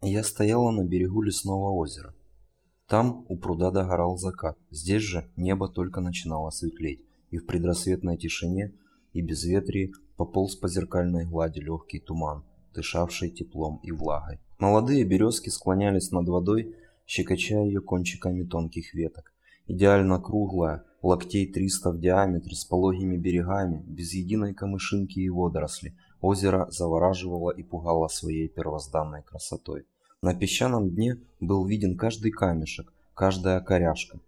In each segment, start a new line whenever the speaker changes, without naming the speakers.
Я стояла на берегу лесного озера. Там у пруда догорал закат. Здесь же небо только начинало светлеть, и в предрассветной тишине и безветрии пополз по зеркальной глади легкий туман, дышавший теплом и влагой. Молодые березки склонялись над водой, щекоча ее кончиками тонких веток. Идеально круглая, локтей 300 в диаметре, с пологими берегами, без единой камышинки и водоросли, озеро завораживало и пугало своей первозданной красотой. На песчаном дне был виден каждый камешек, каждая коряшка.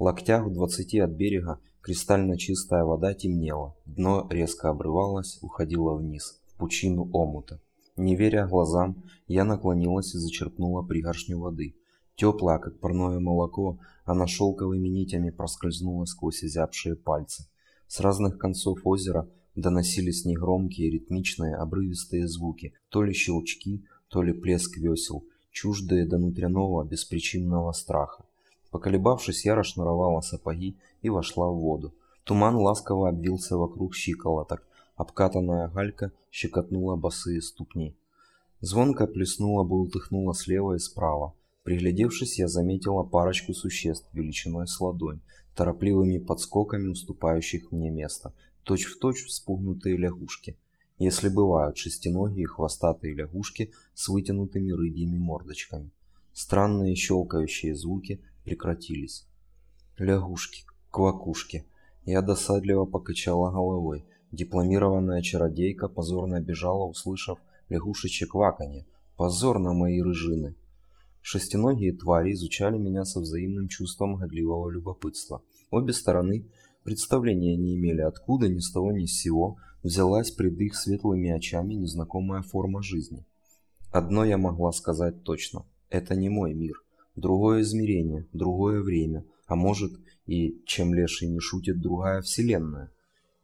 Локтях в двадцати от берега кристально чистая вода темнела, дно резко обрывалось, уходило вниз, в пучину омута. Не веря глазам, я наклонилась и зачерпнула пригоршню воды. Теплая, как парное молоко, она шелковыми нитями проскользнула сквозь озябшие пальцы. С разных концов озера доносились негромкие, ритмичные, обрывистые звуки, то ли щелчки, то ли плеск весел, чуждые до внутреннего беспричинного страха. Поколебавшись, я расшнуровала сапоги и вошла в воду. Туман ласково обвился вокруг щиколоток, обкатанная галька щекотнула босые ступни. Звонко плеснула, бултыхнула слева и справа. Приглядевшись, я заметила парочку существ величиной с ладонь, торопливыми подскоками уступающих мне место, точь-в-точь точь вспугнутые лягушки – если бывают шестиногие хвостатые лягушки с вытянутыми рыбьими мордочками. Странные щелкающие звуки прекратились. Лягушки, квакушки. Я досадливо покачала головой. Дипломированная чародейка позорно бежала, услышав лягушечье кваканье. Позор на мои рыжины. Шестиногие твари изучали меня со взаимным чувством годливого любопытства. Обе стороны представления не имели откуда ни с того ни с сего взялась пред их светлыми очами незнакомая форма жизни. Одно я могла сказать точно. Это не мой мир. Другое измерение, другое время, а может и, чем леший не шутит, другая вселенная.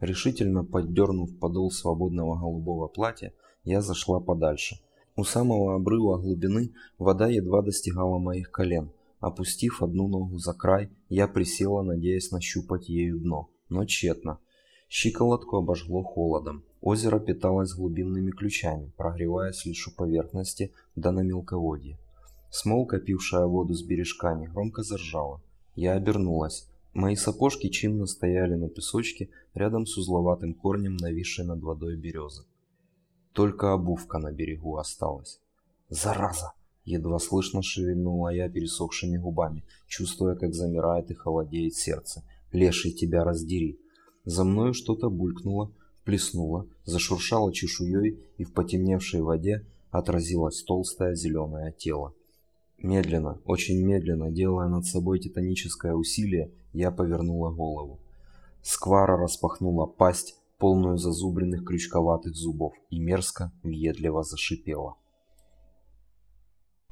Решительно поддернув подол свободного голубого платья, я зашла подальше. У самого обрыва глубины вода едва достигала моих колен. Опустив одну ногу за край, я присела, надеясь нащупать ею дно, но тщетно. Щиколотку обожгло холодом. Озеро питалось глубинными ключами, прогреваясь лишь у поверхности да на мелководье. Смолка, пившая воду с бережками, громко заржала. Я обернулась. Мои сапожки чинно стояли на песочке рядом с узловатым корнем, нависшей над водой березы. Только обувка на берегу осталась. «Зараза!» Едва слышно шевельнула я пересохшими губами, чувствуя, как замирает и холодеет сердце. «Леший, тебя раздери!» За мною что-то булькнуло, плеснуло, зашуршало чешуей, и в потемневшей воде отразилось толстое зеленое тело. Медленно, очень медленно, делая над собой титаническое усилие, я повернула голову. Сквара распахнула пасть, полную зазубренных крючковатых зубов, и мерзко, въедливо зашипела.